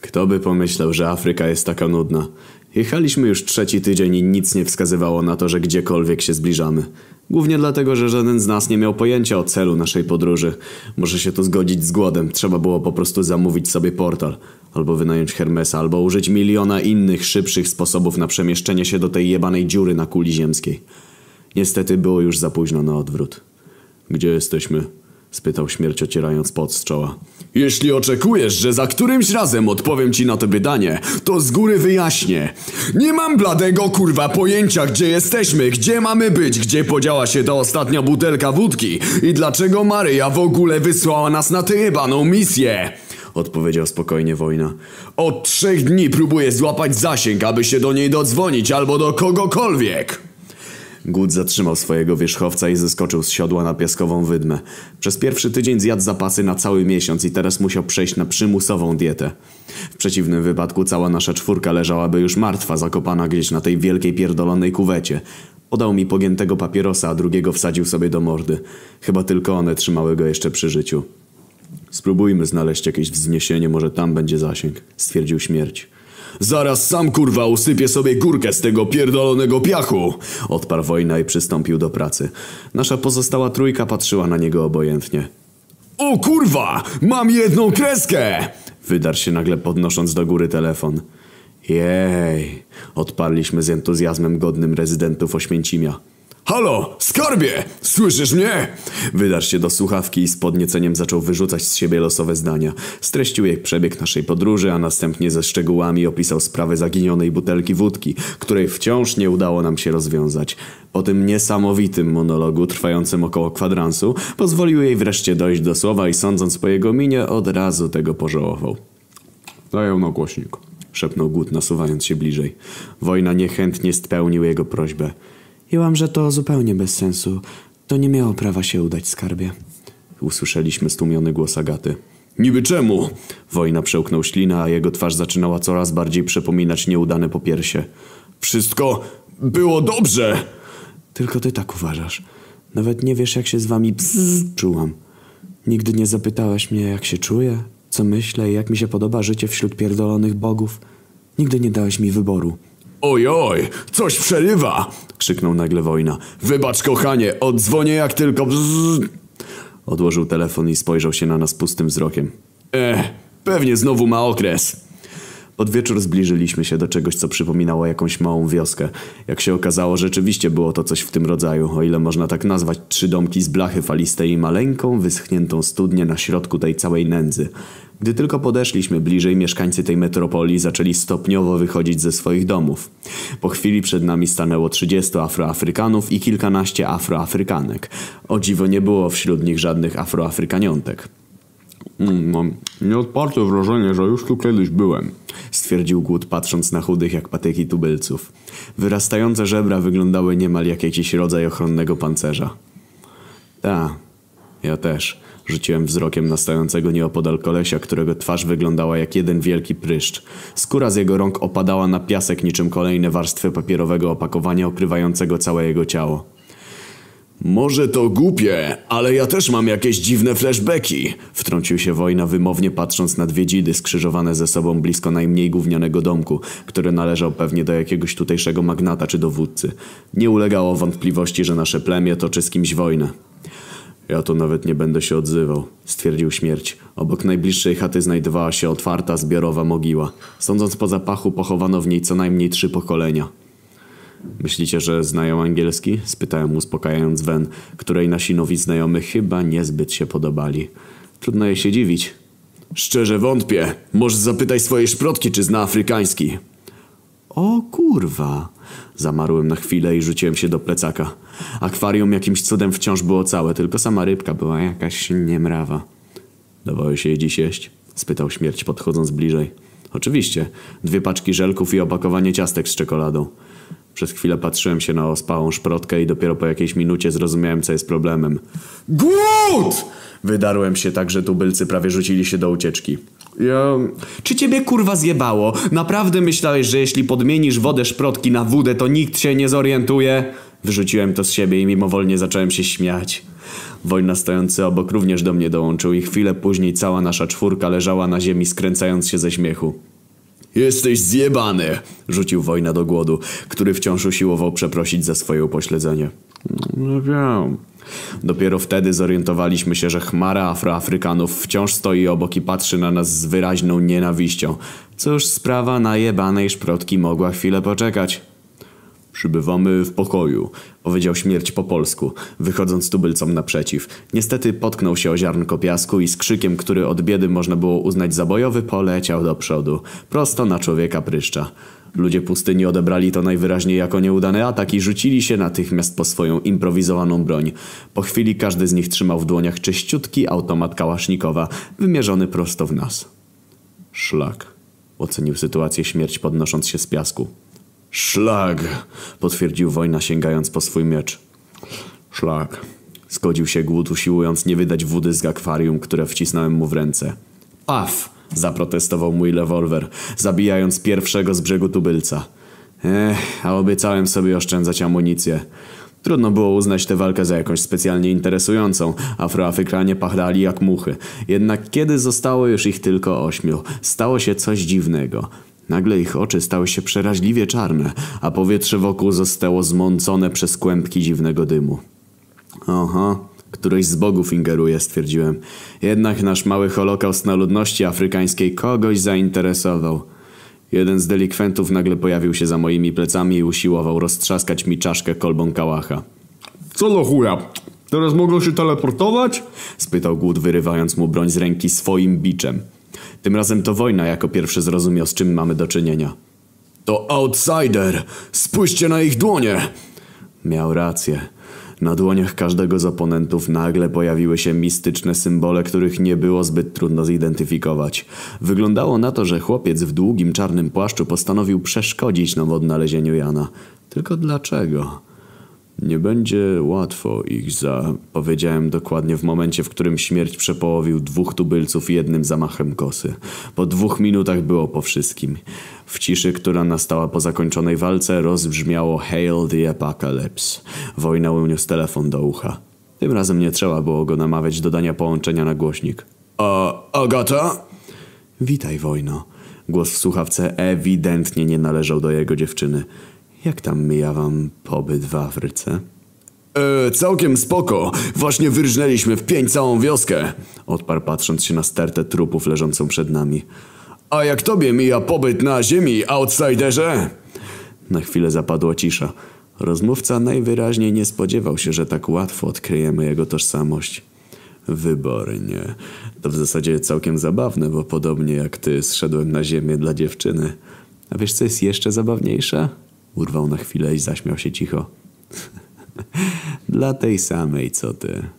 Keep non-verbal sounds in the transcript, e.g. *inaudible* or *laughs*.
Kto by pomyślał, że Afryka jest taka nudna. Jechaliśmy już trzeci tydzień i nic nie wskazywało na to, że gdziekolwiek się zbliżamy. Głównie dlatego, że żaden z nas nie miał pojęcia o celu naszej podróży. Może się to zgodzić z głodem. Trzeba było po prostu zamówić sobie portal. Albo wynająć Hermesa, albo użyć miliona innych, szybszych sposobów na przemieszczenie się do tej jebanej dziury na kuli ziemskiej. Niestety było już za późno na odwrót. Gdzie jesteśmy? Spytał śmierć ocierając pot z czoła. Jeśli oczekujesz, że za którymś razem odpowiem ci na to pytanie, to z góry wyjaśnię. Nie mam bladego kurwa pojęcia, gdzie jesteśmy, gdzie mamy być, gdzie podziała się ta ostatnia butelka wódki i dlaczego Maryja w ogóle wysłała nas na tę jebaną misję. Odpowiedział spokojnie wojna. Od trzech dni próbuję złapać zasięg, aby się do niej dodzwonić albo do kogokolwiek. Gut zatrzymał swojego wierzchowca i zeskoczył z siodła na piaskową wydmę. Przez pierwszy tydzień zjadł zapasy na cały miesiąc i teraz musiał przejść na przymusową dietę. W przeciwnym wypadku cała nasza czwórka leżałaby już martwa, zakopana gdzieś na tej wielkiej pierdolonej kuwecie. Podał mi pogiętego papierosa, a drugiego wsadził sobie do mordy. Chyba tylko one trzymały go jeszcze przy życiu. Spróbujmy znaleźć jakieś wzniesienie, może tam będzie zasięg, stwierdził śmierć. Zaraz sam kurwa usypię sobie górkę z tego pierdolonego piachu! Odparł wojna i przystąpił do pracy. Nasza pozostała trójka patrzyła na niego obojętnie. O kurwa! Mam jedną kreskę! Wydarł się nagle podnosząc do góry telefon. Jej! Odparliśmy z entuzjazmem godnym rezydentów Oświęcimia. Halo, skarbie! Słyszysz mnie? Wydarł się do słuchawki i z podnieceniem zaczął wyrzucać z siebie losowe zdania. Streścił jak przebieg naszej podróży, a następnie ze szczegółami opisał sprawę zaginionej butelki wódki, której wciąż nie udało nam się rozwiązać. Po tym niesamowitym monologu, trwającym około kwadransu, pozwolił jej wreszcie dojść do słowa i sądząc po jego minie, od razu tego pożałował. Daję na głośnik, szepnął Gut, nasuwając się bliżej. Wojna niechętnie spełnił jego prośbę. Jęłam, że to zupełnie bez sensu. To nie miało prawa się udać, skarbie. Usłyszeliśmy stłumiony głos Agaty. Niby czemu? Wojna przełknął ślinę, a jego twarz zaczynała coraz bardziej przypominać nieudane popiersie. Wszystko było dobrze! Tylko ty tak uważasz. Nawet nie wiesz, jak się z wami bzz czułam. Nigdy nie zapytałaś mnie, jak się czuję, co myślę i jak mi się podoba życie wśród pierdolonych bogów. Nigdy nie dałeś mi wyboru. Ojoj, coś przerywa! krzyknął nagle wojna. Wybacz, kochanie, odzwonię jak tylko. Bzz. Odłożył telefon i spojrzał się na nas pustym wzrokiem. Eh, pewnie znowu ma okres. Pod wieczór zbliżyliśmy się do czegoś, co przypominało jakąś małą wioskę. Jak się okazało, rzeczywiście było to coś w tym rodzaju, o ile można tak nazwać trzy domki z blachy falistej i maleńką, wyschniętą studnię na środku tej całej nędzy. Gdy tylko podeszliśmy bliżej, mieszkańcy tej metropolii zaczęli stopniowo wychodzić ze swoich domów. Po chwili przed nami stanęło 30 afroafrykanów i kilkanaście afroafrykanek. O dziwo nie było wśród nich żadnych afroafrykaniątek. Mm, mam nieodparte wrażenie, że już tu kiedyś byłem, stwierdził Głód patrząc na chudych jak patyki tubylców. Wyrastające żebra wyglądały niemal jak jakiś rodzaj ochronnego pancerza. Ta, ja też. Rzuciłem wzrokiem na stojącego nieopodal kolesia, którego twarz wyglądała jak jeden wielki pryszcz. Skóra z jego rąk opadała na piasek niczym kolejne warstwy papierowego opakowania okrywającego całe jego ciało. Może to głupie, ale ja też mam jakieś dziwne flashbacki. Wtrącił się wojna wymownie patrząc na dwie dzidy skrzyżowane ze sobą blisko najmniej gównianego domku, który należał pewnie do jakiegoś tutejszego magnata czy dowódcy. Nie ulegało wątpliwości, że nasze plemię toczy z kimś wojnę. Ja to nawet nie będę się odzywał, stwierdził śmierć. Obok najbliższej chaty znajdowała się otwarta, zbiorowa mogiła. Sądząc po zapachu, pochowano w niej co najmniej trzy pokolenia. Myślicie, że znają angielski? Spytałem uspokajając Wen, której nasi nowi znajomy chyba niezbyt się podobali. Trudno jej się dziwić. Szczerze wątpię. Może zapytaj swojej szprotki, czy zna afrykański. O kurwa. Zamarłem na chwilę i rzuciłem się do plecaka. Akwarium jakimś cudem wciąż było całe, tylko sama rybka była jakaś niemrawa. Dawałeś jej dziś jeść? Spytał śmierć podchodząc bliżej. Oczywiście. Dwie paczki żelków i opakowanie ciastek z czekoladą. Przez chwilę patrzyłem się na ospałą szprotkę i dopiero po jakiejś minucie zrozumiałem, co jest problemem. GÓD! Wydarłem się tak, że tubylcy prawie rzucili się do ucieczki. Ja... Czy ciebie kurwa zjebało? Naprawdę myślałeś, że jeśli podmienisz wodę szprotki na wódę, to nikt się nie zorientuje? Wyrzuciłem to z siebie i mimowolnie zacząłem się śmiać. Wojna stojący obok również do mnie dołączył i chwilę później cała nasza czwórka leżała na ziemi skręcając się ze śmiechu. Jesteś zjebany! Rzucił wojna do głodu, który wciąż usiłował przeprosić za swoje upośledzenie. No wiem. Dopiero wtedy zorientowaliśmy się, że chmara Afroafrykanów wciąż stoi obok i patrzy na nas z wyraźną nienawiścią. Cóż, sprawa najebanej szprotki mogła chwilę poczekać. Przybywamy w pokoju, powiedział śmierć po polsku, wychodząc tubylcom naprzeciw. Niestety potknął się o ziarnko piasku i z krzykiem, który od biedy można było uznać za bojowy, poleciał do przodu, prosto na człowieka pryszcza. Ludzie pustyni odebrali to najwyraźniej jako nieudany atak i rzucili się natychmiast po swoją improwizowaną broń. Po chwili każdy z nich trzymał w dłoniach czyściutki automat kałasznikowa, wymierzony prosto w nas. Szlak. Ocenił sytuację śmierć podnosząc się z piasku. Szlag, potwierdził wojna sięgając po swój miecz. Szlag. Zgodził się głód usiłując nie wydać wody z akwarium, które wcisnąłem mu w ręce. Paf! Zaprotestował mój rewolwer, zabijając pierwszego z brzegu tubylca. Ech, a obiecałem sobie oszczędzać amunicję. Trudno było uznać tę walkę za jakąś specjalnie interesującą. Afroafrykanie pachdali jak muchy. Jednak kiedy zostało już ich tylko ośmiu, stało się coś dziwnego. Nagle ich oczy stały się przeraźliwie czarne, a powietrze wokół zostało zmącone przez kłębki dziwnego dymu. Oho, któryś z bogów ingeruje, stwierdziłem. Jednak nasz mały holokaust na ludności afrykańskiej kogoś zainteresował. Jeden z delikwentów nagle pojawił się za moimi plecami i usiłował roztrzaskać mi czaszkę kolbą kałacha. Co do chuja? Teraz mogą się teleportować? spytał głód, wyrywając mu broń z ręki swoim biczem. Tym razem to wojna jako pierwszy zrozumiał, z czym mamy do czynienia. To outsider! Spójrzcie na ich dłonie! Miał rację. Na dłoniach każdego z oponentów nagle pojawiły się mistyczne symbole, których nie było zbyt trudno zidentyfikować. Wyglądało na to, że chłopiec w długim czarnym płaszczu postanowił przeszkodzić nam w odnalezieniu Jana. Tylko dlaczego? Nie będzie łatwo ich za... Powiedziałem dokładnie w momencie, w którym śmierć przepołowił dwóch tubylców jednym zamachem kosy. Po dwóch minutach było po wszystkim. W ciszy, która nastała po zakończonej walce, rozbrzmiało Hail the Apocalypse. Wojna uniósł telefon do ucha. Tym razem nie trzeba było go namawiać do dania połączenia na głośnik. A, Agata? Witaj, wojno. Głos w słuchawce ewidentnie nie należał do jego dziewczyny. Jak tam mija wam pobyt w Afryce? E, całkiem spoko. Właśnie wyrżnęliśmy w pięć całą wioskę. Odparł patrząc się na stertę trupów leżącą przed nami. A jak tobie mija pobyt na ziemi, outsiderze? Na chwilę zapadła cisza. Rozmówca najwyraźniej nie spodziewał się, że tak łatwo odkryjemy jego tożsamość. Wybornie. To w zasadzie całkiem zabawne, bo podobnie jak ty zszedłem na ziemię dla dziewczyny. A wiesz co jest jeszcze zabawniejsze? Urwał na chwilę i zaśmiał się cicho. *laughs* Dla tej samej, co ty.